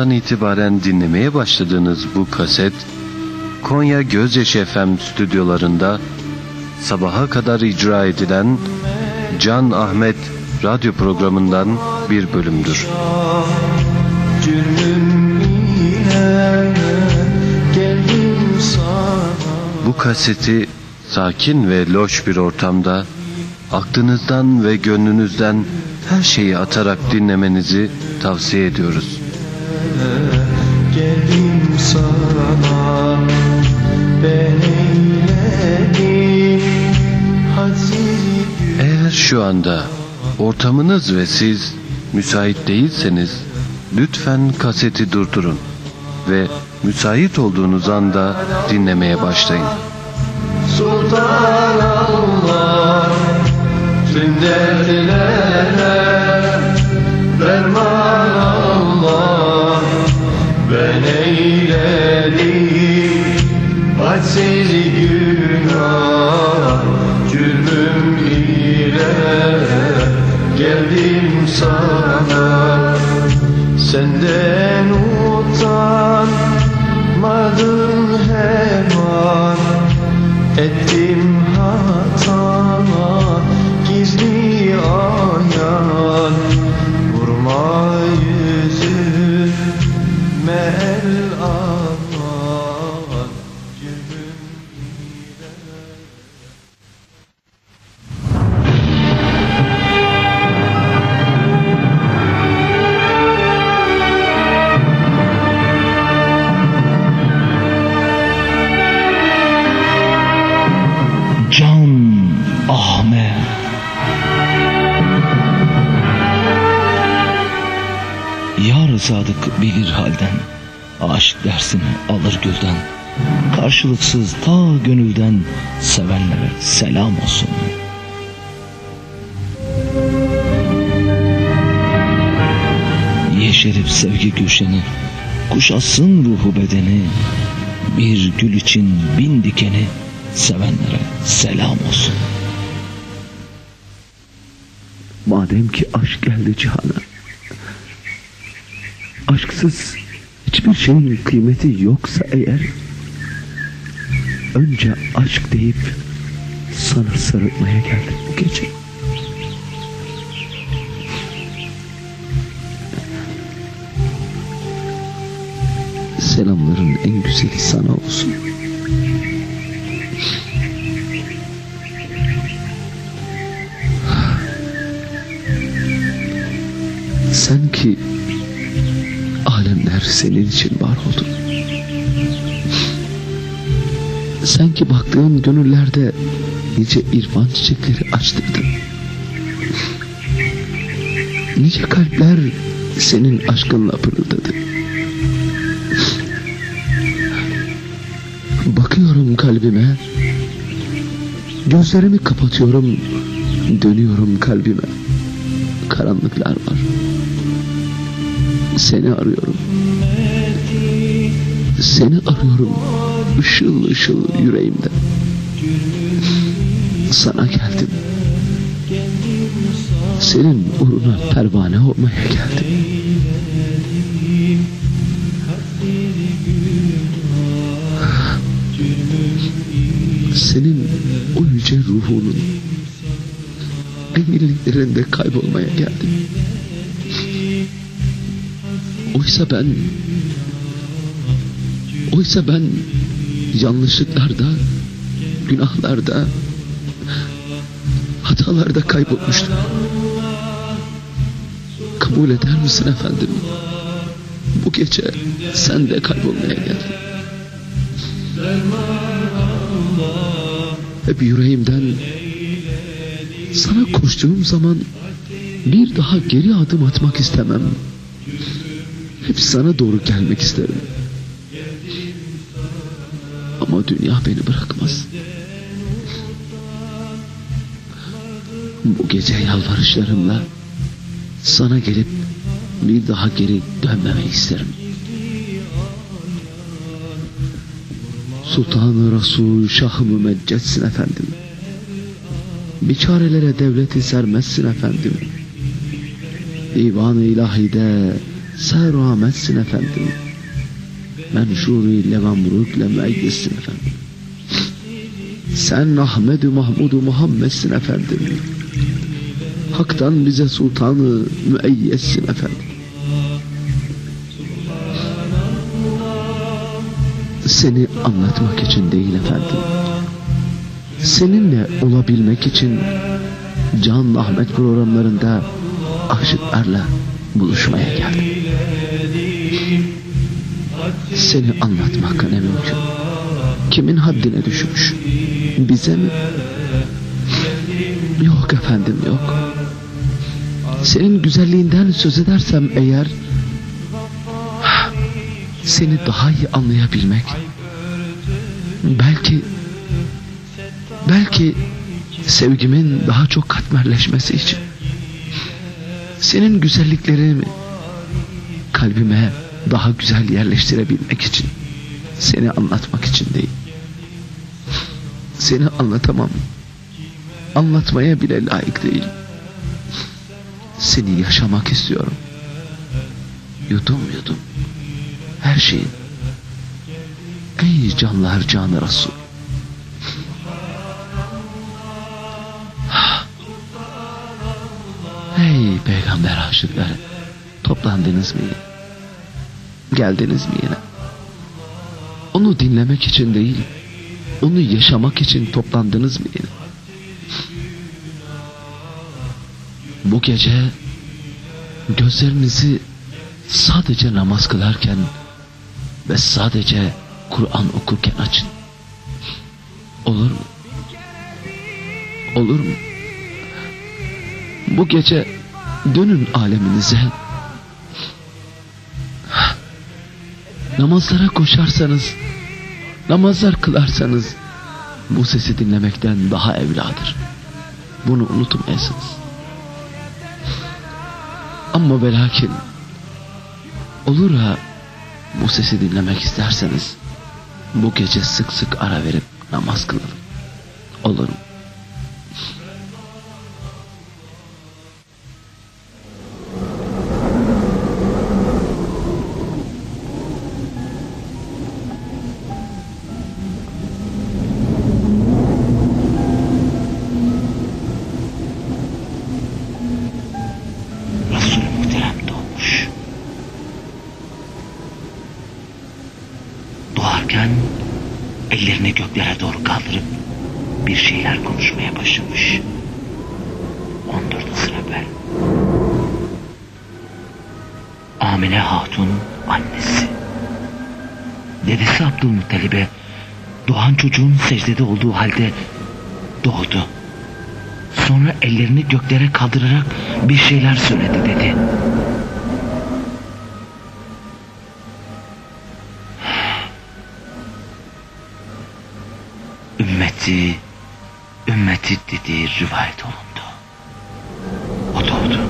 Andan itibaren dinlemeye başladığınız bu kaset, Konya Gözyaşı FM stüdyolarında sabaha kadar icra edilen Can Ahmet radyo programından bir bölümdür. Bu kaseti sakin ve loş bir ortamda aklınızdan ve gönlünüzden her şeyi atarak dinlemenizi tavsiye ediyoruz. Geldim sana Ben eyledim Eğer şu anda ortamınız ve siz müsait değilseniz lütfen kaseti durdurun ve müsait olduğunuz anda dinlemeye başlayın. Sultan Allah Tüm dertlere Derman eyledim Hadsiz günah Cürmüm ile. Geldim sana Senden utanmadım hemen. Ettim hata gizli ayan sadık bilir halden. Aşık dersini alır gülden. Karşılıksız ta gönülden Sevenlere selam olsun. Yeşerip sevgi gülşeni Kuşatsın ruhu bedeni. Bir gül için bin dikeni Sevenlere selam olsun. Madem ki aşk geldi cihana Aşksız. Hiçbir şeyin kıymeti yoksa eğer Önce aşk deyip sana sarılmaya geldim bu gece. Selamların en güzeli sana olsun. Sen ki senin için var oldu. Sen ki baktığın gönüllerde nice irfan çiçekleri açtırdın. Nice kalpler senin aşkınla pırıldadı. Bakıyorum kalbime, gözlerimi kapatıyorum, dönüyorum kalbime. Karanlıklar var. Seni arıyorum. Seni arıyorum. Işıl ışıl yüreğimde. Sana geldim. Senin uğruna pervane olmaya geldim. Senin o yüce ruhunun enginliklerinde kaybolmaya geldim. Oysa ben Oysa ben yanlışlıklarda, günahlarda, hatalarda kaybolmuştum. Kabul eder misin efendim? Bu gece sen de kaybolmaya geldin. Hep yüreğimden sana koştuğum zaman bir daha geri adım atmak istemem. Hep sana doğru gelmek isterim. Dünya beni bırakmaz. Bu gece yalvarışlarımla sana gelip bir daha geri dönmemeyi isterim. Sultanı Resul Şah-ı Mümeccetsin efendim. Biçarelere devleti sermezsin efendim. Divan-ı ilahide ser rahmetsin efendim. Menşuri levamrukle müeyyessin efendim. Sen Ahmed-i Mahmud-u Muhammed'sin efendim. Hak'tan bize sultanı müeyyessin efendim. Seni anlatmak için değil efendim. Seninle olabilmek için Can Ahmet programlarında aşıklarla buluşmaya geldim. Seni anlatmak ne mümkün? Kimin haddine düşmüş? Bize mi? Yok efendim yok. Senin güzelliğinden söz edersem eğer seni daha iyi anlayabilmek belki belki sevgimin daha çok katmerleşmesi için senin güzelliklerini kalbime daha güzel yerleştirebilmek için seni anlatmak için değil. Seni anlatamam. Anlatmaya bile layık değilim. Seni yaşamak istiyorum. Yudum yudum. Her şeyin. Ey canlar canı Resul Ey peygamber aşıkları. Toplandınız mı? Geldiniz mi yine? Onu dinlemek için değil, onu yaşamak için toplandınız mı yine? Bu gece gözlerinizi sadece namaz kılarken ve sadece Kur'an okurken açın. Olur mu? Olur mu? Bu gece dönün aleminize. Namazlara koşarsanız, namazlar kılarsanız bu sesi dinlemekten daha evladır. Bunu unutmayasınız. Ama ve lakin olur ha bu sesi dinlemek isterseniz bu gece sık sık ara verip namaz kılalım. Olur mu? Sonra ellerini göklere kaldırarak bir şeyler söyledi dedi. Ümmeti, ümmeti dediği rivayet olundu. O doğdu.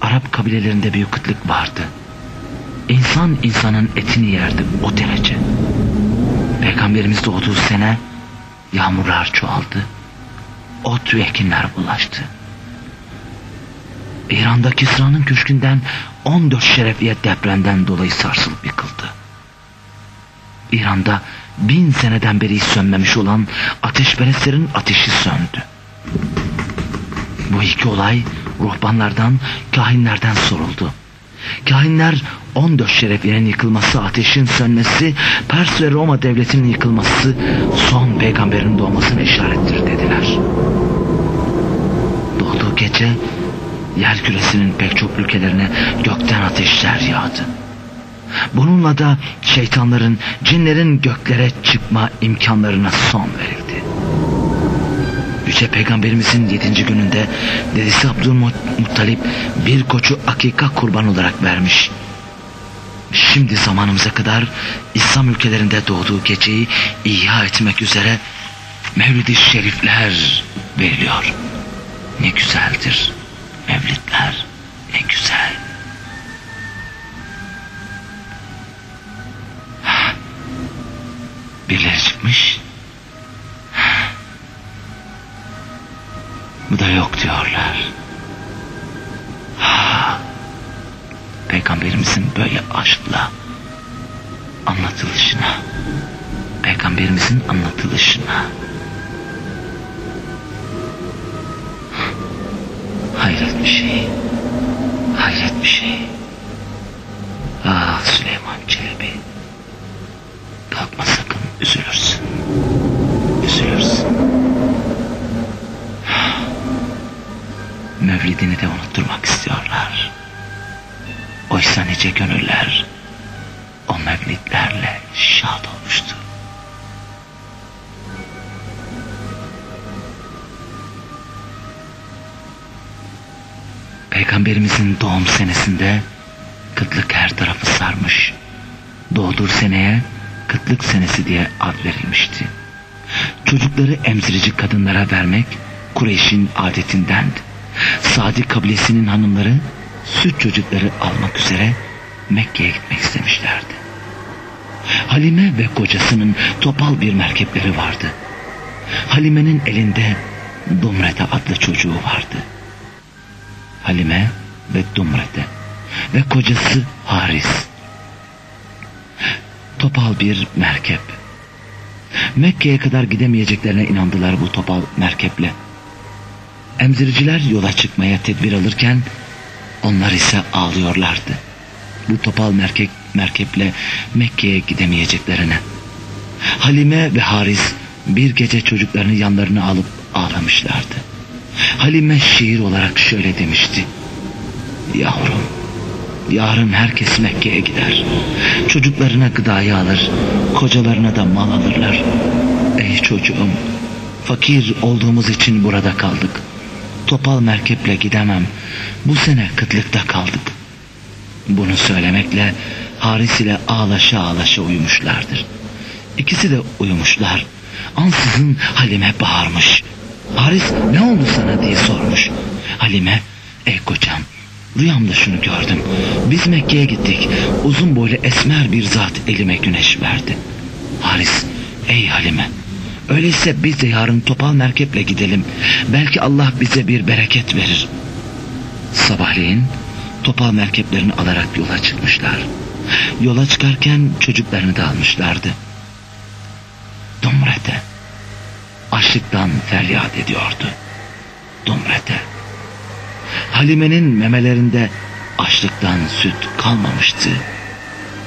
Arap kabilelerinde bir kıtlık vardı. İnsan insanın etini yerdi o derece. Peygamberimiz doğduğu sene yağmurlar çoğaldı ot ve ekinler bulaştı. İran'da Kisra'nın köşkünden 14 şerefiye depremden dolayı sarsılıp yıkıldı. İran'da bin seneden beri sönmemiş olan ateşperestlerin ateşi söndü. Bu iki olay ruhbanlardan, kahinlerden soruldu. Kahinler 14 şerefiyenin yıkılması, ateşin sönmesi, Pers ve Roma devletinin yıkılması son peygamberin doğmasına işarettir dediler. Gece yer küresinin pek çok ülkelerine gökten ateşler yağdı. Bununla da şeytanların, cinlerin göklere çıkma imkanlarına son verildi. Yüce Peygamberimizin yedinci gününde dedesi Abdülmuttalip bir koçu akika kurban olarak vermiş. Şimdi zamanımıza kadar İslam ülkelerinde doğduğu geceyi ihya etmek üzere Mevlid-i Şerifler veriliyor. Ne güzeldir Mevlidler ne güzel. Birileri çıkmış. Bu da yok diyorlar. Peygamberimizin böyle aşkla anlatılışına, Peygamberimizin anlatılışına. Hayret bir şey, hayret bir şey. Ah Süleyman Çelebi, kalkma sakın, üzülürsün, üzülürsün. Mevlidini de unutturmak istiyorlar. Oysa nice gönüller o mevlidlerle şad olmuştu. Peygamberimizin doğum senesinde kıtlık her tarafı sarmış. Doğduğu seneye kıtlık senesi diye ad verilmişti. Çocukları emzirici kadınlara vermek Kureyş'in adetindendi. Sadi kabilesinin hanımları süt çocukları almak üzere Mekke'ye gitmek istemişlerdi. Halime ve kocasının topal bir merkepleri vardı. Halime'nin elinde Dumrete adlı çocuğu vardı. Halime ve Dumrete ve kocası Haris. Topal bir merkep. Mekke'ye kadar gidemeyeceklerine inandılar bu topal merkeple. Emziriciler yola çıkmaya tedbir alırken onlar ise ağlıyorlardı. Bu topal merkep, merkeple Mekke'ye gidemeyeceklerine. Halime ve Haris bir gece çocuklarını yanlarına alıp ağlamışlardı. Halime şiir olarak şöyle demişti. Yavrum, yarın herkes Mekke'ye gider. Çocuklarına gıdayı alır, kocalarına da mal alırlar. Ey çocuğum, fakir olduğumuz için burada kaldık. Topal merkeple gidemem. Bu sene kıtlıkta kaldık. Bunu söylemekle Haris ile ağlaşa ağlaşa uyumuşlardır. İkisi de uyumuşlar. Ansızın Halime bağırmış. Haris ne oldu sana diye sormuş. Halime ey kocam rüyamda şunu gördüm. Biz Mekke'ye gittik. Uzun boylu esmer bir zat elime güneş verdi. Haris ey Halime öyleyse biz de yarın topal merkeple gidelim. Belki Allah bize bir bereket verir. Sabahleyin topal merkeplerini alarak yola çıkmışlar. Yola çıkarken çocuklarını da almışlardı. Dumrete açlıktan feryat ediyordu. Dumrete. Halime'nin memelerinde açlıktan süt kalmamıştı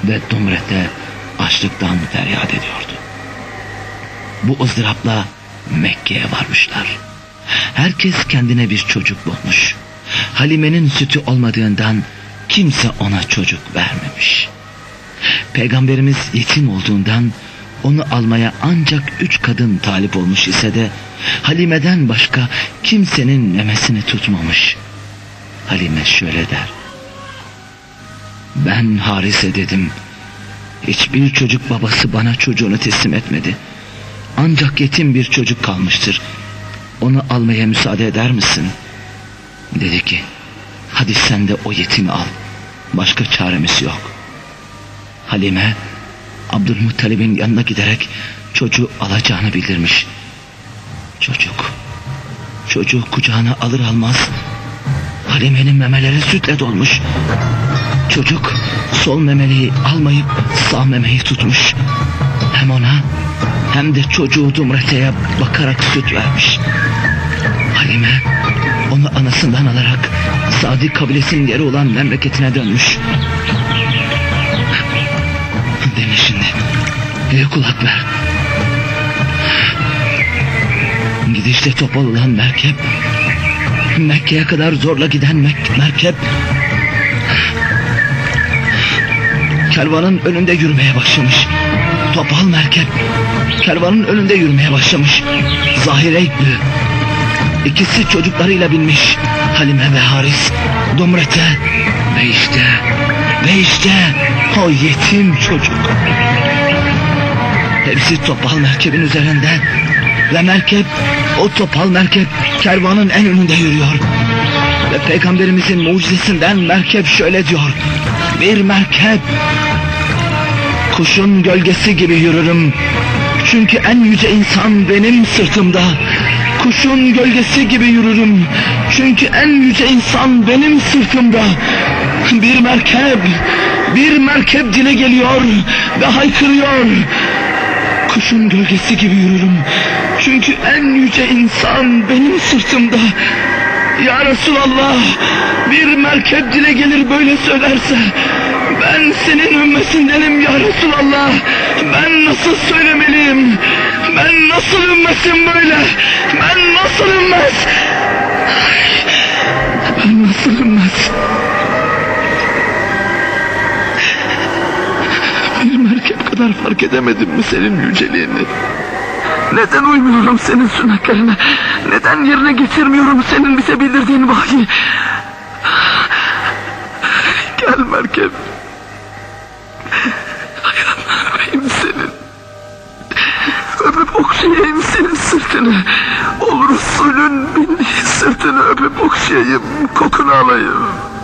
ve Dumrete açlıktan feryat ediyordu. Bu ızdırapla Mekke'ye varmışlar. Herkes kendine bir çocuk bulmuş. Halime'nin sütü olmadığından kimse ona çocuk vermemiş. Peygamberimiz yetim olduğundan onu almaya ancak üç kadın talip olmuş ise de Halime'den başka kimsenin memesini tutmamış. Halime şöyle der. Ben Harise dedim. Hiçbir çocuk babası bana çocuğunu teslim etmedi. Ancak yetim bir çocuk kalmıştır. Onu almaya müsaade eder misin? Dedi ki hadi sen de o yetimi al. Başka çaremiz yok. Halime Abdülmuttalib'in yanına giderek çocuğu alacağını bildirmiş. Çocuk, çocuğu kucağına alır almaz Halime'nin memeleri sütle dolmuş. Çocuk sol memeliği almayıp sağ memeyi tutmuş. Hem ona hem de çocuğu Dumrete'ye bakarak süt vermiş. Halime onu anasından alarak Sadi kabilesinin yeri olan memleketine dönmüş. Dinle şimdi. İyi kulak ver. Gidişte topal olan merkep Mekke'ye kadar zorla giden mek merkep kervanın önünde yürümeye başlamış. Topal merkep kervanın önünde yürümeye başlamış. Zahire iklü. İkisi çocuklarıyla binmiş. Halime ve Haris Dumrete ve işte ve işte o yetim çocuk. Hepsi topal merkebin üzerinde ve merkep o topal merkep kervanın en önünde yürüyor. Ve peygamberimizin mucizesinden merkep şöyle diyor. Bir merkep kuşun gölgesi gibi yürürüm. Çünkü en yüce insan benim sırtımda. Kuşun gölgesi gibi yürürüm. Çünkü en yüce insan benim sırtımda. Bir merkep, bir merkep dile geliyor ve haykırıyor. Kuşun gölgesi gibi yürürüm. Çünkü en yüce insan benim sırtımda. Ya Resulallah bir merkep dile gelir böyle söylerse ben senin ümmetindenim ya Resulallah ben nasıl söylemeliyim ben nasıl ümmetim böyle ben nasıl ümmet ben nasıl ümmet bir merkep kadar fark edemedim mi senin yüceliğini neden uymuyorum senin sünnetlerine? Neden yerine getirmiyorum senin bize bildirdiğin vahyi? Gel merkep. Öpeyim senin. Öpüp okşayayım senin sırtını. Ol Resulün bindiği sırtını öpüp okşayayım. Kokunu alayım.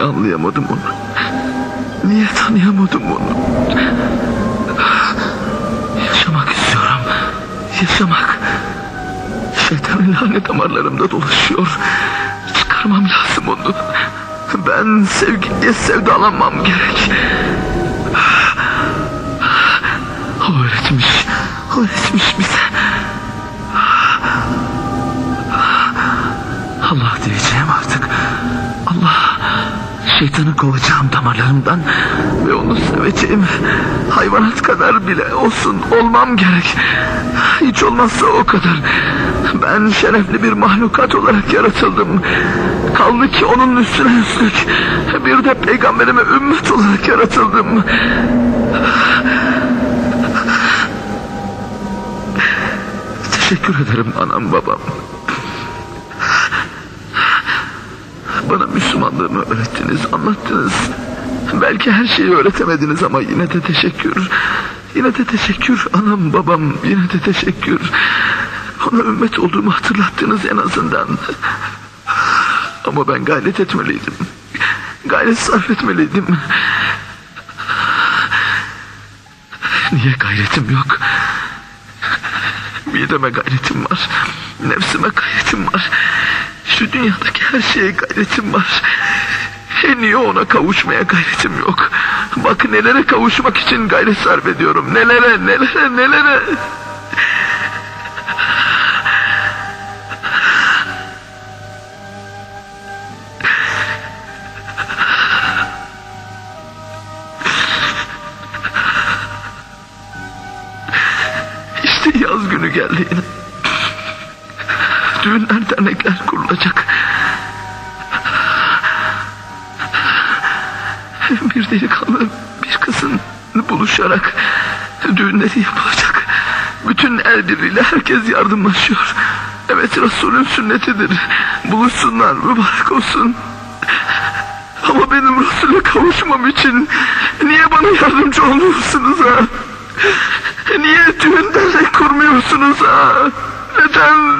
Niye anlayamadım onu? Niye tanıyamadım onu? Yaşamak istiyorum. Yaşamak. Şeytanın lanet damarlarımda dolaşıyor. Çıkarmam lazım onu. Ben sevgiliye sevdalanmam gerek. O öğretmiş. O öğretmiş bize. Allah diyeceğim artık. Allah şeytanı kovacağım damarlarımdan ve onu seveceğim. Hayvanat kadar bile olsun olmam gerek. Hiç olmazsa o kadar. Ben şerefli bir mahlukat olarak yaratıldım. Kaldı ki onun üstüne üstlük bir de peygamberime ümmet olarak yaratıldım. Teşekkür ederim anam babam. Bana Müslümanlığımı öğrettiniz, anlattınız. Belki her şeyi öğretemediniz ama yine de teşekkür. Yine de teşekkür anam babam, yine de teşekkür. Ona ümmet olduğumu hatırlattınız en azından. Ama ben gayret etmeliydim. Gayret sarf etmeliydim. Niye gayretim yok? Mideme gayretim var. Nefsime gayretim var. Şu dünyadaki her şeye gayretim var. En iyi ona kavuşmaya gayretim yok. Bak nelere kavuşmak için gayret sarf ediyorum. Nelere, nelere, nelere. İşte yaz günü geldi yine. Düğünler dernekler kurulacak. Bir delikanlı bir kızın buluşarak düğünleri yapılacak. Bütün el birliğiyle herkes yardımlaşıyor. Evet Resulün sünnetidir. Buluşsunlar mübarek olsun. Ama benim Resul'e kavuşmam için niye bana yardımcı olmuyorsunuz ha? Niye düğün dernek kurmuyorsunuz ha? Neden?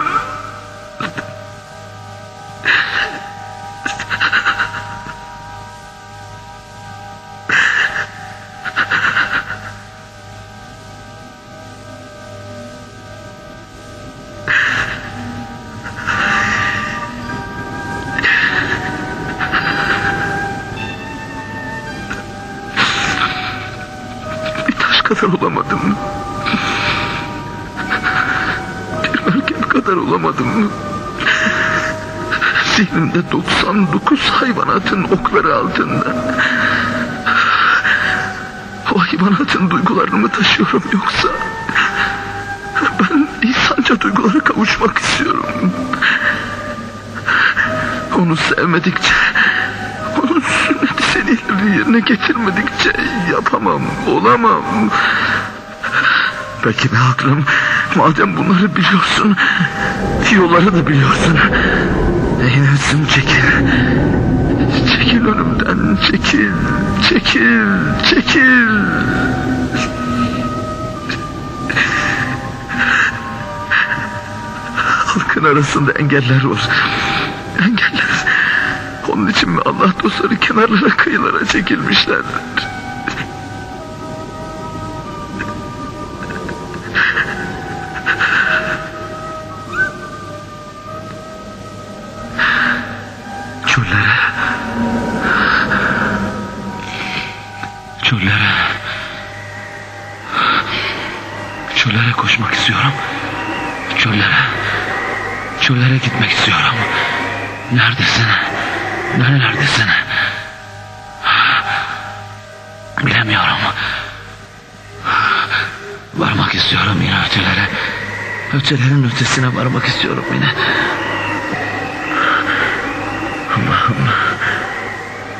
Kadar olamadım. Zihnimde 99 hayvanatın okları altında. O hayvanatın duygularını mı taşıyorum yoksa? Ben insanca duygulara kavuşmak istiyorum. Onu sevmedikçe, onun sünneti seniyelerini yerine getirmedikçe yapamam, olamam. Peki be aklım, Madem bunları biliyorsun, yolları da biliyorsun. Eynetsin çekil. Çekil önümden, çekil, çekil, çekil. Halkın arasında engeller var. Engeller. Onun için mi Allah dostları kenarlara kıyılara çekilmişlerdir? Çöllere. Çöllere. Çöllere koşmak istiyorum. Çöllere. Çöllere gitmek istiyorum. Neredesin? Nerelerdesin? Bilemiyorum. Varmak istiyorum yine ötelere. Ötelerin ötesine varmak istiyorum yine.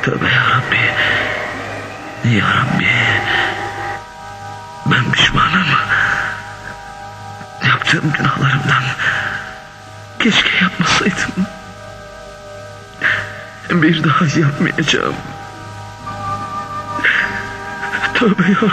Tövbe ya Rabbi. Ya Rabbi. Ben pişmanım. Yaptığım günahlarımdan. Keşke yapmasaydım. Bir daha yapmayacağım. Tövbe ya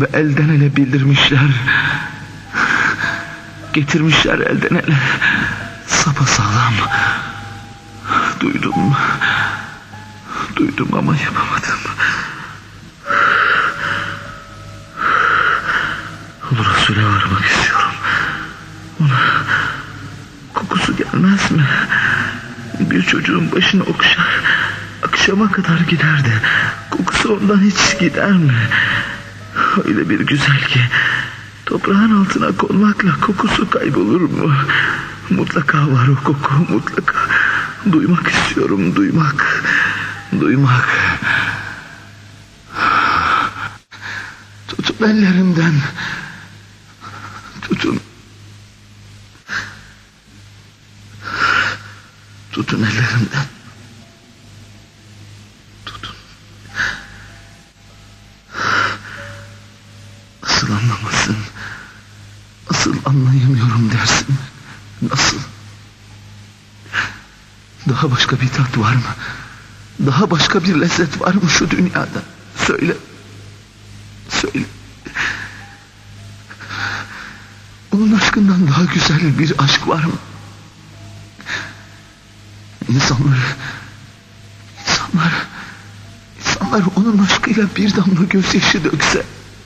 ve elden ele bildirmişler. Getirmişler elden ele sapasağlam. Duydum. Duydum ama yapamadım. Ulu Resul'e varmak istiyorum. Ona kokusu gelmez mi? Bir çocuğun başını okşar. Akşama kadar gider de kokusu ondan hiç gider mi? Öyle bir güzel ki toprağın altına konmakla kokusu kaybolur mu? Mutlaka var o koku mutlaka. Duymak istiyorum duymak. Duymak. Tutun ellerimden. Tutun. Tutun ellerimden. Daha başka bir tat var mı? Daha başka bir lezzet var mı şu dünyada? Söyle. Söyle. Onun aşkından daha güzel bir aşk var mı? İnsanlar, insanlar, insanlar onun aşkıyla bir damla gözyaşı dökse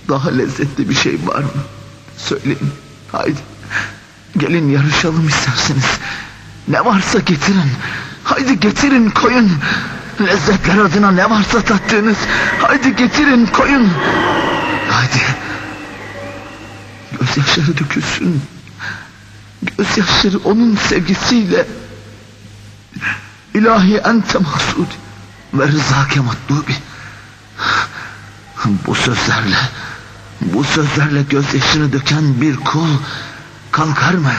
daha lezzetli bir şey var mı? Söyleyin. Haydi. Gelin yarışalım isterseniz. Ne varsa getirin. Haydi getirin koyun. Lezzetler adına ne varsa tattığınız. Haydi getirin koyun. Haydi. Gözyaşları dökülsün. Gözyaşları onun sevgisiyle. İlahi ente maksud ve rızake matlubi. Bu sözlerle, bu sözlerle gözyaşını döken bir kul kalkar mı?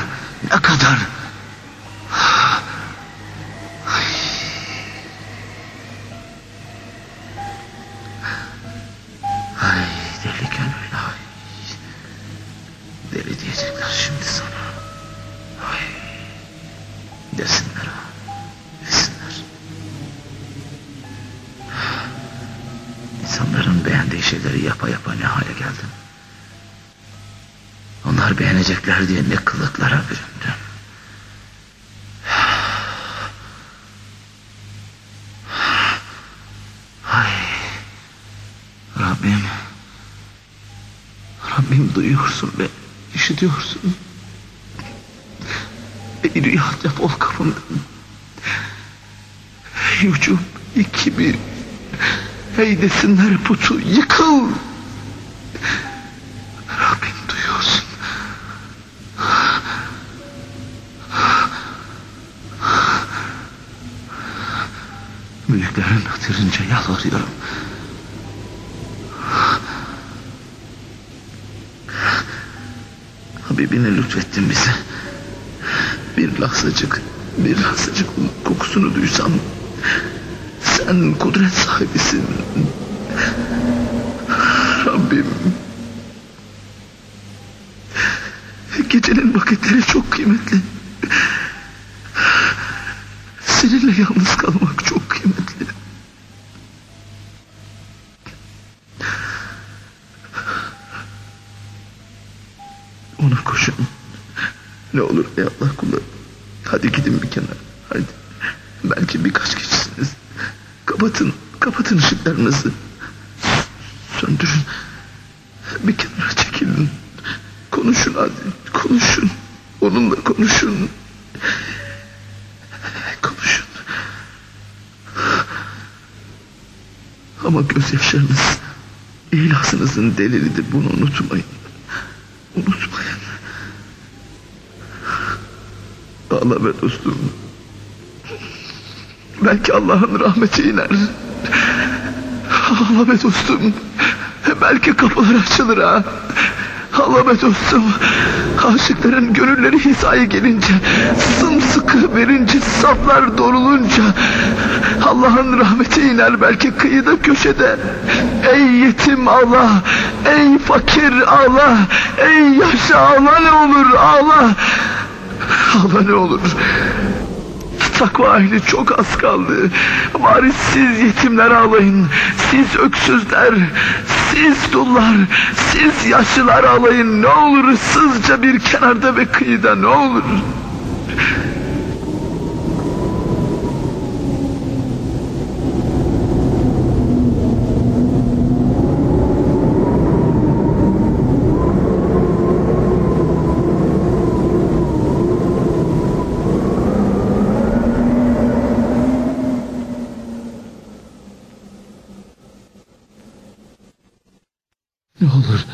Ne kadar? Duyuyorsun ve işitiyorsun. Ey rüya defol kapımdan. Ey ucum, ey kibir. Ey desinler putu yıkıl. Rabbim duyuyorsun. Büyüklerin hatırınca yalvarıyorum. Habibini lütfettin bize. Bir lahzacık, bir lahzacık kokusunu duysam. Sen kudret sahibisin. Rabbim. Gecenin vakitleri çok kıymetli. Seninle yalnız kalmak çok kıymetli. Ona koşun. Ne olur ey Allah kulu. Hadi gidin bir kenara. Hadi. Belki birkaç kişisiniz. Kapatın, kapatın ışıklarınızı. Söndürün. Bir kenara çekilin. Konuşun hadi, konuşun. Onunla konuşun. Konuşun. Ama gözyaşlarınız ihlasınızın delilidir. Bunu unutmayın. Unutmayın. Ağla be dostum. Belki Allah'ın rahmeti iner. Ağla be dostum. Belki kapılar açılır ha. Ağla be dostum. Aşıkların gönülleri hizaya gelince, sımsıkı verince, saflar doğrulunca, Allah'ın rahmeti iner belki kıyıda köşede. Ey yetim ağla, ey fakir ağla, ey yaşlı ağla ne olur ağla. Ağla ne olur. Takva ehli çok az kaldı. Bari siz yetimler ağlayın. Siz öksüzler, siz dullar, siz yaşlılar ağlayın. Ne olur ıssızca bir kenarda ve kıyıda ne olur. Ne olur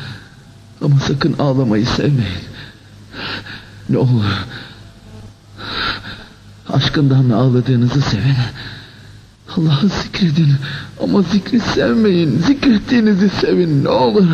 ama sakın ağlamayı sevmeyin. Ne olur aşkından ağladığınızı sevin. Allah'ı zikredin ama zikri sevmeyin. Zikrettiğinizi sevin ne olur.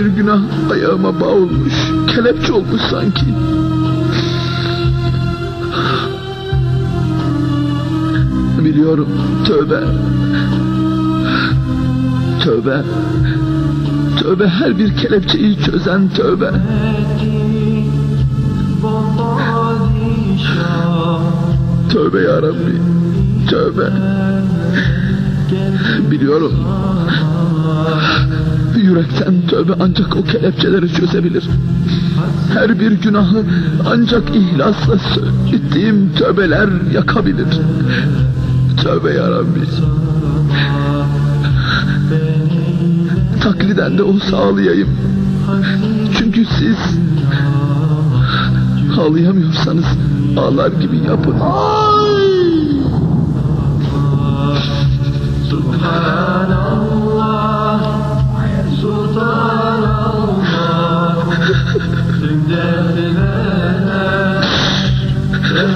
Bir günah ayağıma bağ olmuş. Kelepçe olmuş sanki. Biliyorum tövbe. Tövbe. Tövbe her bir kelepçeyi çözen tövbe. Tövbe ya Rabbi. Tövbe. Biliyorum. Yürekten tövbe ancak o kelepçeleri çözebilir. Her bir günahı ancak ihlasla ettiğim tövbeler yakabilir. Tövbe ya Rabbi. Takliden de o sağlayayım. Çünkü siz ağlayamıyorsanız ağlar gibi yapın.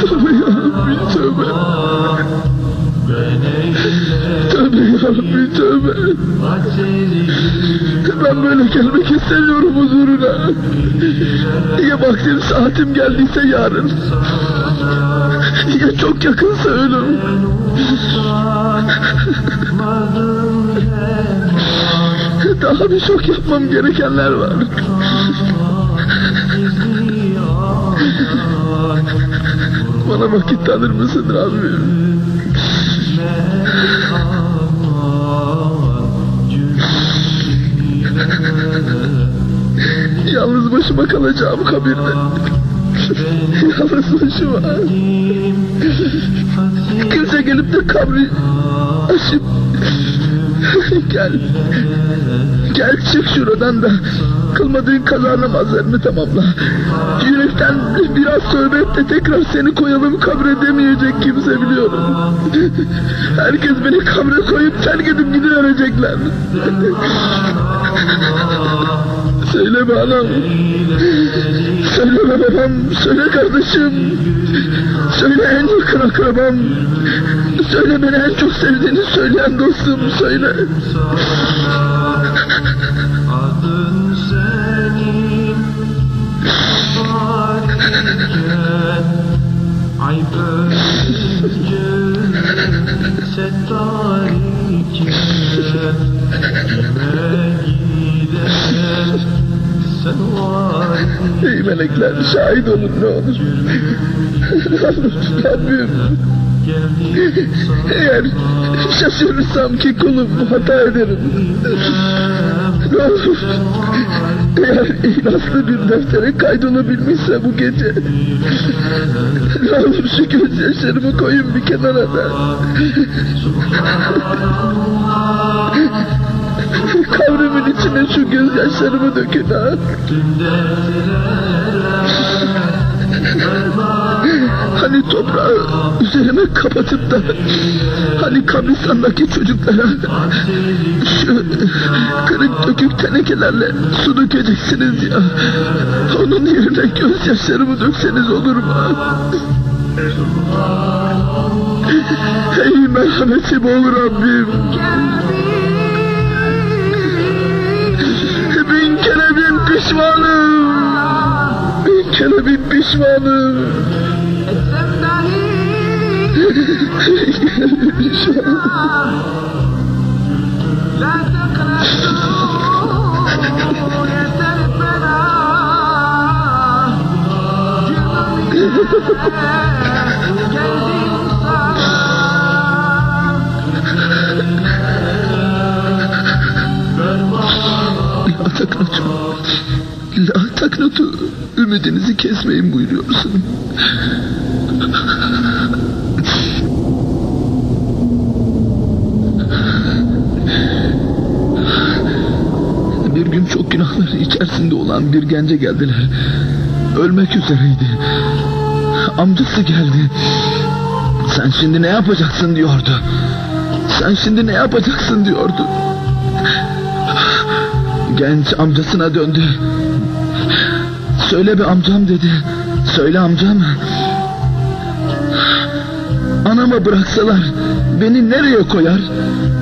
Tövbe ya Rabbi tövbe. tövbe. Tövbe yarabbim tövbe. Ben böyle gelmek istemiyorum huzuruna. Ya vaktim saatim geldiyse yarın. Ya çok yakınsa ölüm. Daha birçok yapmam gerekenler var. Bana vakit tanır mısın Rabbim? Yalnız başıma kalacağım kabirde. Yalnız başıma. Kimse gelip de kabri aşıp gel. Gel çık şuradan da kılmadığın kaza namazlarını tamamla. Yürekten biraz tövbe et de tekrar seni koyalım kabre demeyecek kimse biliyorum. Herkes beni kabre koyup terk edip gidiverecekler. Söyle be anam. Söyle be babam. Söyle kardeşim. Söyle en yakın akrabam. Söyle beni en çok sevdiğini söyleyen dostum. Söyle. Adın senin Varken Settar iken Kime Ey melekler şahit olun ne olur. Rabbim Geldim eğer şaşırırsam ki kulum hata ederim. Ne olur eğer ihlaslı bir deftere kaydolabilmişse bu gece ne olur şu gözyaşlarımı koyun bir kenara da. Kavrimin içine şu gözyaşlarımı dökün ha. Hani toprağı üzerime kapatıp da hani kabristandaki çocuklara şu kırık dökük tenekelerle su dökeceksiniz ya. Onun yerine gözyaşlarımı dökseniz olur mu? Ey merhametim ol Rabbim. pişmanım. Bin kere bin pişmanım. Etsem dahi. Yeah. La taknatu. Ümidinizi kesmeyin buyuruyorsun. Bir gün çok günahları içerisinde olan bir gence geldiler. Ölmek üzereydi. Amcası geldi. Sen şimdi ne yapacaksın diyordu. Sen şimdi ne yapacaksın diyordu. Genç amcasına döndü. Söyle be amcam dedi. Söyle amcam. Anama bıraksalar beni nereye koyar?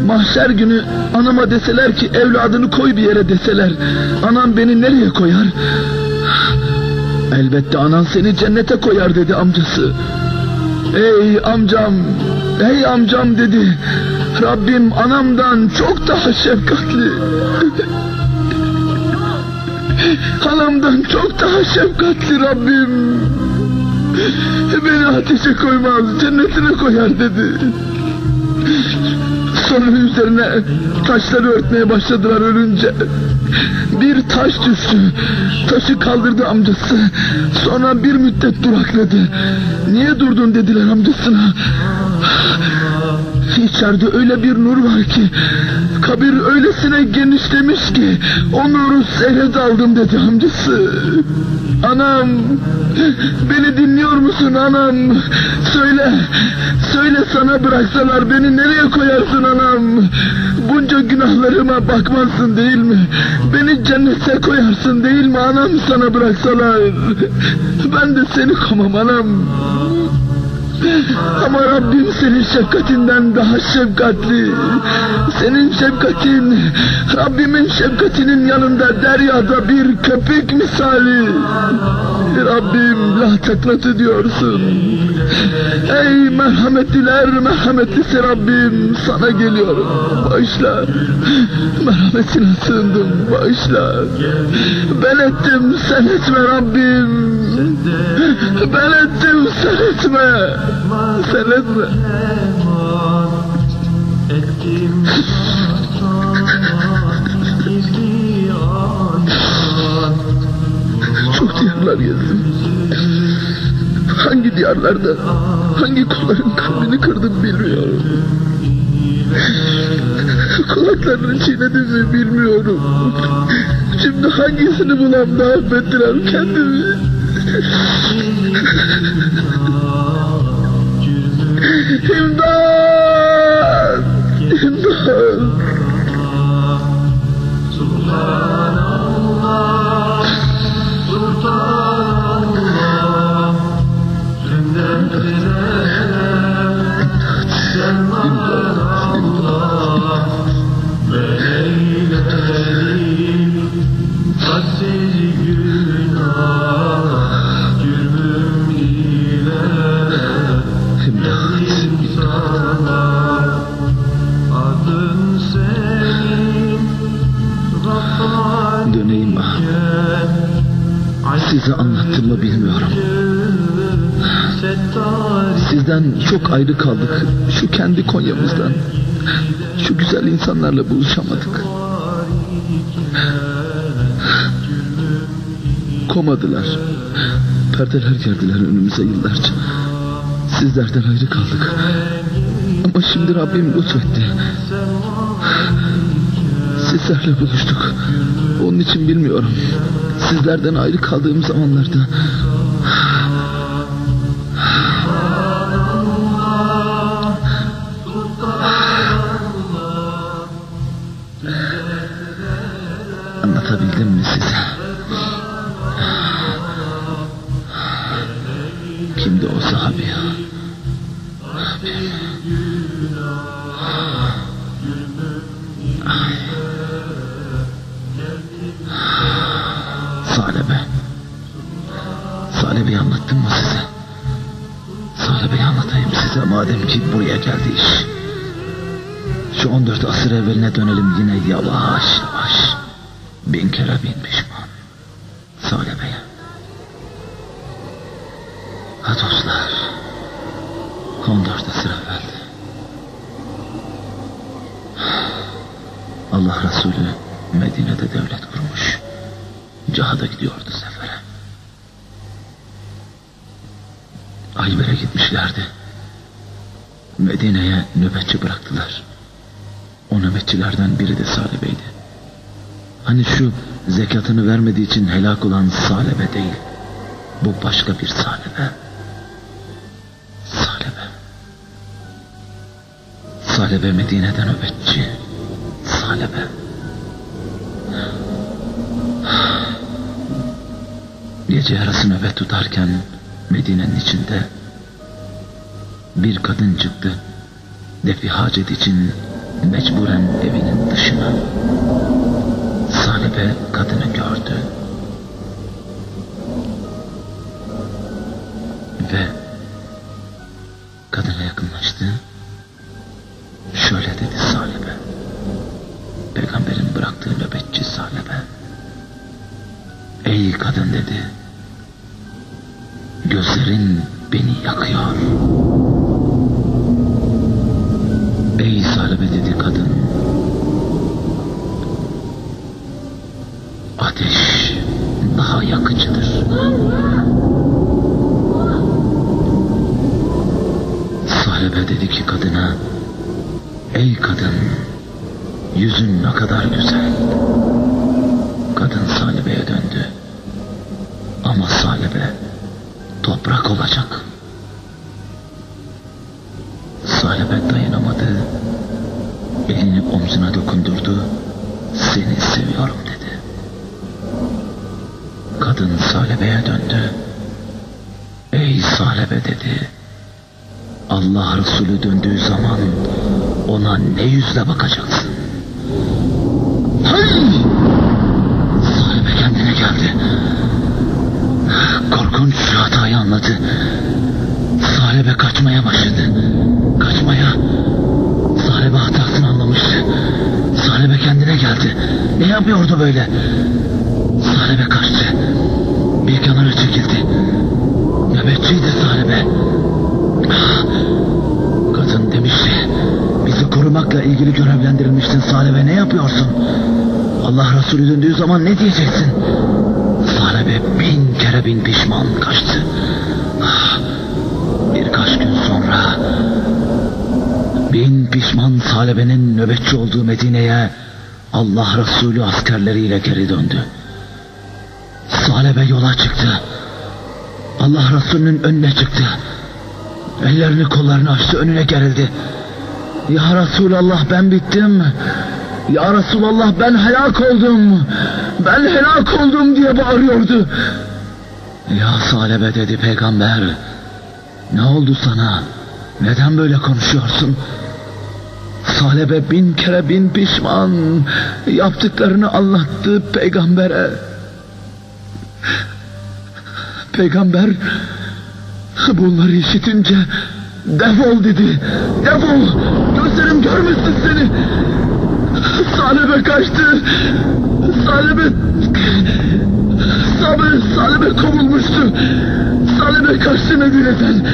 Mahşer günü anama deseler ki evladını koy bir yere deseler. Anam beni nereye koyar? Elbette anan seni cennete koyar dedi amcası. Ey amcam, ey amcam dedi. Rabbim anamdan çok daha şefkatli. Anamdan çok daha şefkatli Rabbim. Beni ateşe koymaz, cennetine koyar dedi. Sonra üzerine taşları örtmeye başladılar ölünce. Bir taş düştü. Taşı kaldırdı amcası. Sonra bir müddet durakladı. Niye durdun dediler amcasına. İçeride öyle bir nur var ki kabir öylesine genişlemiş ki o nuru seyre daldım dedi amcası. Anam beni dinliyor musun anam? Söyle söyle sana bıraksalar beni nereye koyarsın anam? Bunca günahlarıma bakmazsın değil mi? Beni cennete koyarsın değil mi anam sana bıraksalar? Ben de seni komam anam. Ama Rabbim senin şefkatinden daha şefkatli. Senin şefkatin Rabbimin şefkatinin yanında deryada bir köpek misali. Rabbim la tekrat ediyorsun. Ey merhametliler merhametlisi Rabbim sana geliyorum. Bağışla. Merhametine sığındım. Bağışla. Ben ettim sen etme Rabbim. Ben ettim sen etme. Sen etme. Ettim sana gizli ayan Çok diyarlar gezdim. Hangi diyarlarda, hangi kulların kalbini kırdım bilmiyorum. Kulaklarını çiğnedim mi bilmiyorum. Şimdi hangisini bulam da affettirem kendimi. İmdat! İmdat! Subhanallah Sultanallah Cennetler Selman Allah çok ayrı kaldık. Şu kendi Konya'mızdan. Şu güzel insanlarla buluşamadık. Komadılar. Perdeler gerdiler önümüze yıllarca. Sizlerden ayrı kaldık. Ama şimdi Rabbim lütfetti. Sizlerle buluştuk. Onun için bilmiyorum. Sizlerden ayrı kaldığım zamanlarda geldi iş. Şu 14 asır evveline dönelim yine yavaş yavaş. Bin kere bin pişman. Salebe'ye. Ha dostlar. 14 asır evveldi. Allah Resulü Medine'de devlet kurmuş. Cihada gidiyordu sefere. Ayber'e gitmişlerdi. Medine'ye nöbetçi bıraktılar. O nöbetçilerden biri de Salebe'ydi. Hani şu zekatını vermediği için helak olan Salebe değil. Bu başka bir Salebe. Salebe. Salebe Medine'den nöbetçi. Salebe. Gece yarısı nöbet tutarken Medine'nin içinde bir kadın çıktı. Defi hacet için mecburen evinin dışına. Salebe kadını gördü. Salebe dayanamadı. Elini omzuna dokundurdu. Seni seviyorum dedi. Kadın Salebe'ye döndü. Ey Salebe dedi. Allah Resulü döndüğü zaman ona ne yüzle bakacaksın? Hay! Sahibe kendine geldi. Korkunç şu hatayı anladı. Sahibe kaçmaya başladı. Kaçmaya. Sahibe hatasını anlamıştı. Sahibe kendine geldi. Ne yapıyordu böyle? Sahibe kaçtı. Bir kenara çekildi. Nöbetçiydi sahibe. Ah, Kadın demişti. Bizi korumakla ilgili görevlendirilmiştin sahibe. Ne yapıyorsun? Allah Resulü döndüğü zaman ne diyeceksin? Sahibe bin kere bin pişman kaçtı. Sonra bin pişman Salebe'nin nöbetçi olduğu Medine'ye Allah Resulü askerleriyle geri döndü. Salebe yola çıktı. Allah Resulü'nün önüne çıktı. Ellerini kollarını açtı önüne gerildi. Ya Resulallah ben bittim. Ya Resulallah ben helak oldum. Ben helak oldum diye bağırıyordu. Ya Salebe dedi peygamber. Ne oldu sana? Neden böyle konuşuyorsun? Salebe bin kere bin pişman. Yaptıklarını anlattı peygambere. Peygamber bunları işitince defol dedi. Defol. Gözlerim görmesin seni. Salebe kaçtı. Salebe Salebe, Salebe kovulmuştu. Salebe kaçtı Medine'den.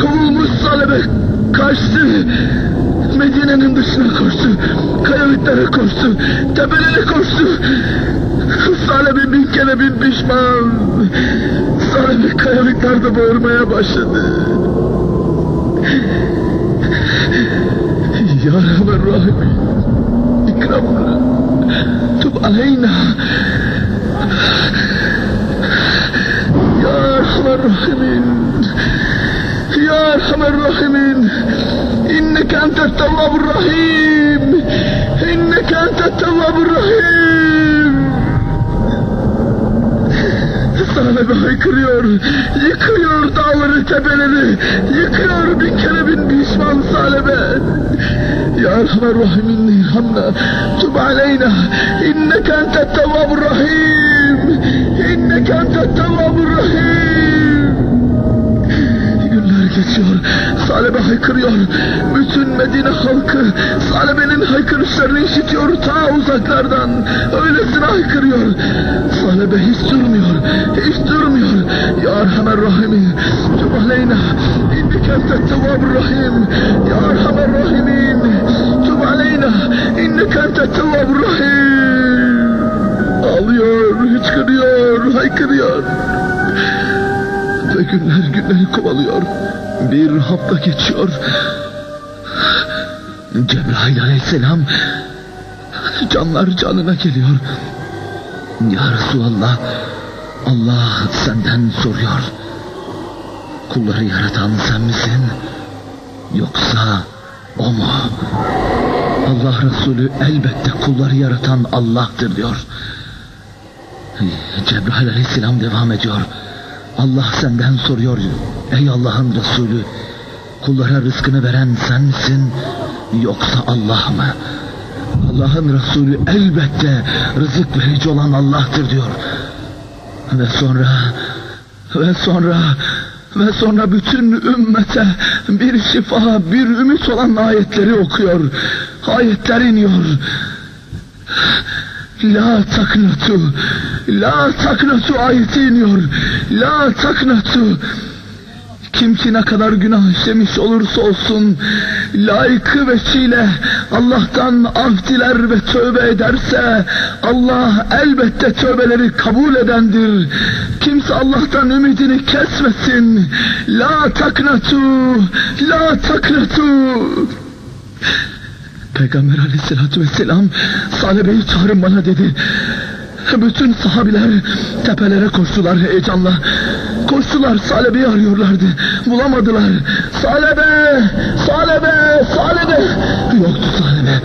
Kovulmuş Salebe kaçtı. Medine'nin dışına koştu. Kayalıklara koştu. Tepelere koştu. Salebe bin kere bin pişman. Salebe kayalıklarda bağırmaya başladı. Ya Rahman Rahim. İkramna. Tub aleyna. Ya Erhamer Rahimin Ya Erhamer Rahimin İnneke entet tevvabur rahim İnneke entet tevvabur rahim Sahibi haykırıyor, yıkıyor dağları tepeleri, yıkıyor bin kere bin pişman salebe. Ya Erhamer Rahimin irhamna, tub aleyna, inneke entet tevvabur rahim, inneke entet tevvabur rahim. Geçiyor. Salebe haykırıyor. Bütün Medine halkı Salebe'nin haykırışlarını işitiyor ta uzaklardan. Öylesine haykırıyor. Salebe hiç durmuyor. Hiç durmuyor. Ya Erhamer Rahimi. Tub aleyna. Tevvabur rahim. Ya Erhamer Rahimin. Tub aleyna. İnneke entet tevvabur rahim. Ağlıyor, hıçkırıyor, haykırıyor. Ve günler günleri kovalıyor. Bir hafta geçiyor. Cebrail aleyhisselam canlar canına geliyor. Ya Resulallah Allah senden soruyor. Kulları yaratan sen misin? Yoksa o mu? Allah Resulü elbette kulları yaratan Allah'tır diyor. Cebrail aleyhisselam devam ediyor. Allah senden soruyor. Ey Allah'ın Resulü. Kullara rızkını veren sen misin? Yoksa Allah mı? Allah'ın Resulü elbette rızık verici olan Allah'tır diyor. Ve sonra ve sonra ve sonra bütün ümmete bir şifa, bir ümit olan ayetleri okuyor. Ayetler iniyor. La taknatu, la taknatu ayeti iniyor. La taknatu. Kim ki ne kadar günah işlemiş olursa olsun layıkı veçile Allah'tan af diler ve tövbe ederse Allah elbette tövbeleri kabul edendir. Kimse Allah'tan ümidini kesmesin. La taknatu, la taknatu. Peygamber aleyhissalatü vesselam Salebe'yi çağırın bana dedi. Bütün sahabiler tepelere koştular heyecanla. Koştular Salebe'yi arıyorlardı. Bulamadılar. Salebe! Salebe! Salebe! Yoktu Salebe.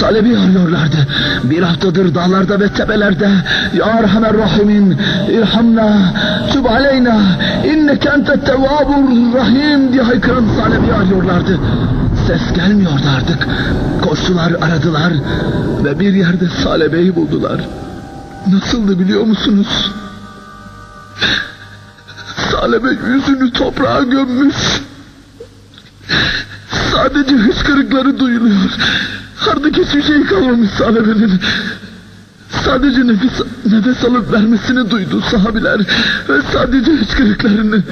Salebe'yi arıyorlardı. Bir haftadır dağlarda ve tepelerde Ya Erhamer Rahimin İrhamna Tüb aleyna İnneke ente tevvabur rahim diye haykıran Salebe'yi arıyorlardı. Ses gelmiyordu artık. Koştular aradılar ve bir yerde Salebe'yi buldular. Nasıldı biliyor musunuz? Salebe yüzünü toprağa gömmüş. Sadece hıçkırıkları duyuluyor. Artık hiçbir şey kalmamış Salebe'nin. Sadece nefes, nefes alıp vermesini duydu sahabiler. Ve sadece hıçkırıklarını.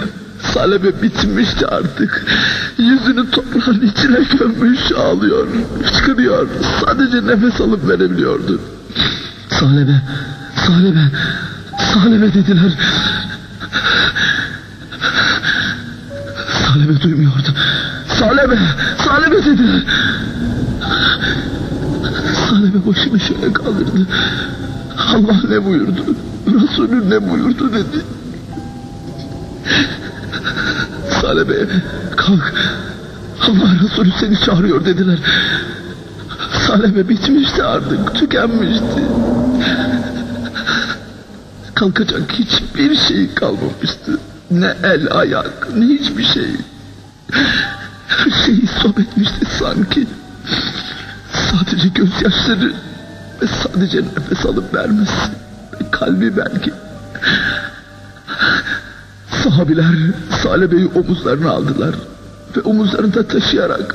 Salebe bitmişti artık. Yüzünü toprağın içine gömmüş ağlıyor. Hıçkırıyor. Sadece nefes alıp verebiliyordu. Salebe, Salebe, Salebe dediler. Salebe duymuyordu. Salebe, Salebe dediler. Salebe başını şöyle kaldırdı. Allah ne buyurdu? Resulü ne buyurdu dedi. Salebe kalk. Allah Resulü seni çağırıyor dediler. Salebe bitmişti artık, tükenmişti. Kalkacak hiçbir şey kalmamıştı. Ne el ayak, ne hiçbir şey. Her şeyi sob sanki. Sadece gözyaşları ve sadece nefes alıp vermesi. Ve kalbi belki. Sahabiler Salebe'yi omuzlarına aldılar. Ve omuzlarında taşıyarak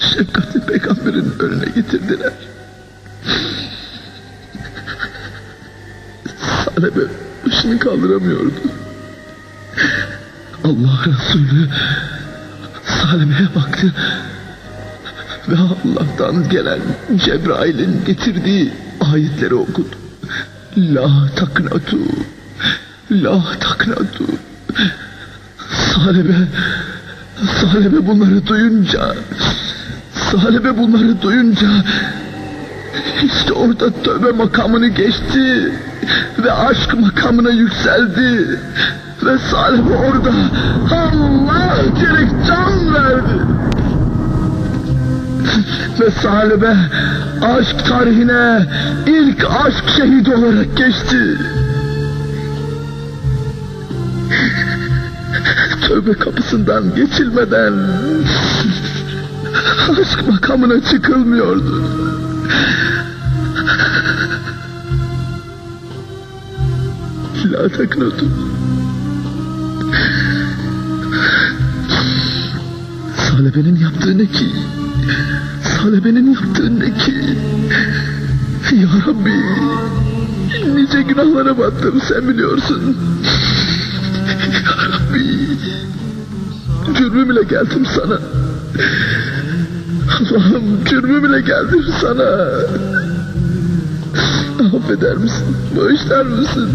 şefkatli peygamberin önüne getirdiler. Salebe başını kaldıramıyordu. Allah Resulü Salebe'ye baktı ve Allah'tan gelen Cebrail'in getirdiği ayetleri okudu. La taknatu La taknatu Salebe Salebe bunları duyunca Salebe bunları duyunca işte orada tövbe makamını geçti ve aşk makamına yükseldi ve Salebe orada Allah diyerek can verdi. Ve Salebe aşk tarihine ilk aşk şehidi olarak geçti. Tövbe kapısından geçilmeden aşk makamına çıkılmıyordu. La taknatu. Salebe'nin yaptığı ne ki? Salebe'nin yaptığı ne ki? Ya Rabbi, nice günahlara battım sen biliyorsun. Ya Rabbi, cürmüm ile geldim sana. Allah'ım cürmüm ile geldim sana. Affeder misin? Bağışlar mısın?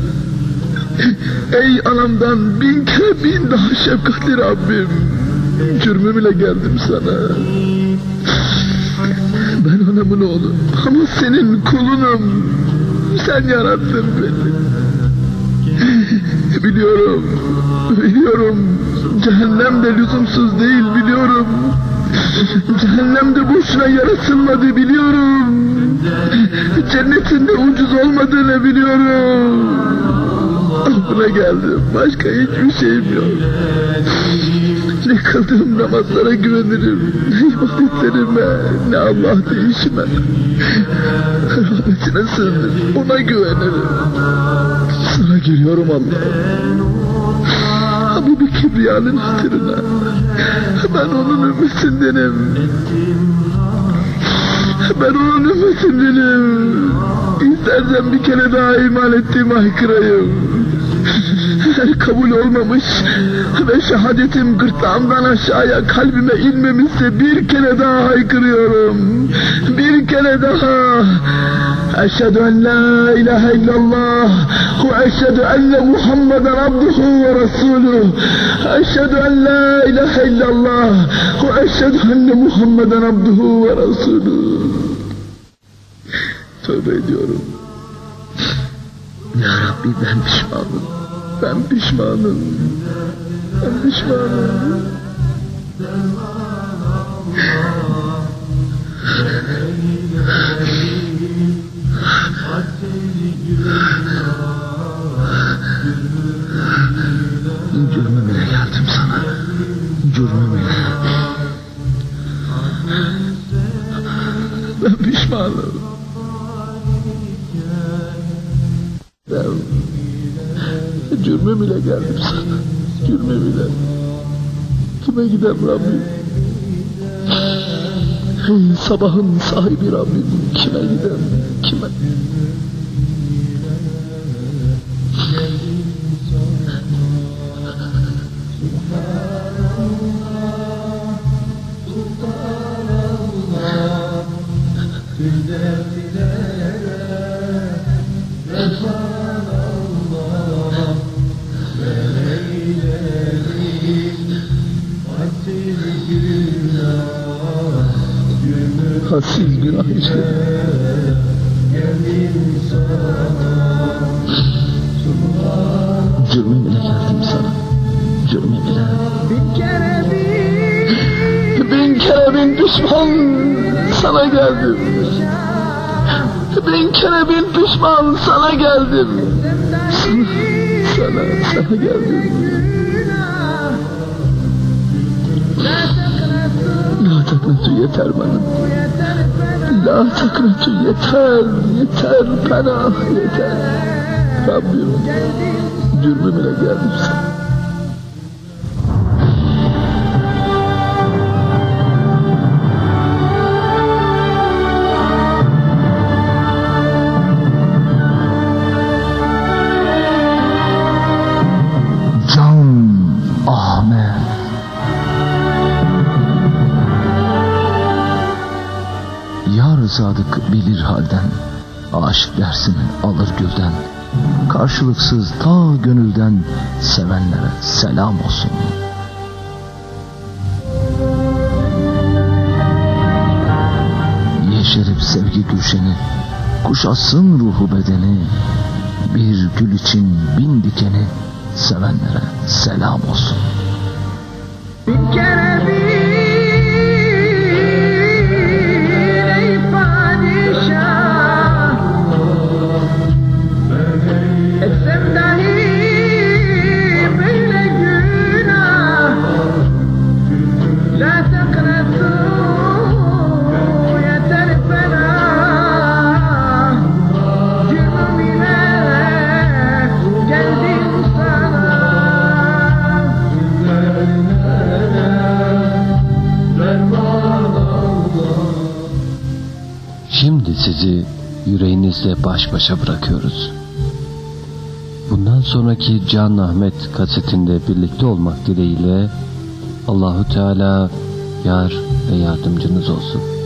Ey anamdan bin kere bin daha şefkatli Rabbim. Cürmüm ile geldim sana. Ben anamın oğlu ama senin kulunum. Sen yarattın beni. Biliyorum, biliyorum. Cehennem de lüzumsuz değil biliyorum. Cehennem de boşuna yaratılmadı biliyorum. Cennetin de ucuz olmadığını biliyorum. Buna geldim. Başka hiçbir şeyim yok. Ne kıldığım namazlara güvenirim. Ne ibadetlerime, ne Allah değişime. Rahmetine sığınırım. Ona güvenirim. Sana geliyorum Allah. Kibriyanın hatırına. Ben onun ümmetindenim. Ben onun ümmetindenim. İstersen bir kere daha iman ettiğimi haykırayım. Kabul olmamış ve şehadetim gırtlağımdan aşağıya kalbime inmemişse bir kere daha haykırıyorum. Bir kere daha. Eşhedü en la ilahe illallah ve eşhedü enne Muhammeden abduhu ve resuluh. Eşhedü en la ilahe illallah ve eşhedü enne Muhammeden abduhu ve resuluh. Tövbe ediyorum. Ya Rabbi ben pişmanım. Ben pişmanım. Ben pişmanım. Cürmüm ile geldim sana. Cürmüm ile. Ben pişmanım. Ben cürmüm ile geldim sana. Cürmüm ile. Kime gidem Rabbim? Ey sabahın sahibi Rabbim. Kime gidem? Kime? Hassiz günah işledim. Cürmüm geldim sana. Cürmüm ile. Bin kere bin pişman sana geldim. Bin kere bin pişman sana geldim. Sana, sana geldim. Taknatu yeter bana. La taknatu yeter, yeter, penah yeter. Rabbim, cürmüm ile geldim sana. Sadık bilir halden, aşık dersin alır gülden. Karşılıksız ta gönülden sevenlere selam olsun. Yeşerip sevgi gülşeni, kuşatsın ruhu bedeni. Bir gül için bin dikeni, sevenlere selam olsun. Bir kere bir yüreğinizle baş başa bırakıyoruz. Bundan sonraki Can Ahmet kasetinde birlikte olmak dileğiyle Allahu Teala yar ve yardımcınız olsun.